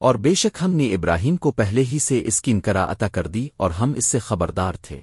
اور بے شک ہم نے ابراہیم کو پہلے ہی سے اس کی انکرا عطا کر دی اور ہم اس سے خبردار تھے۔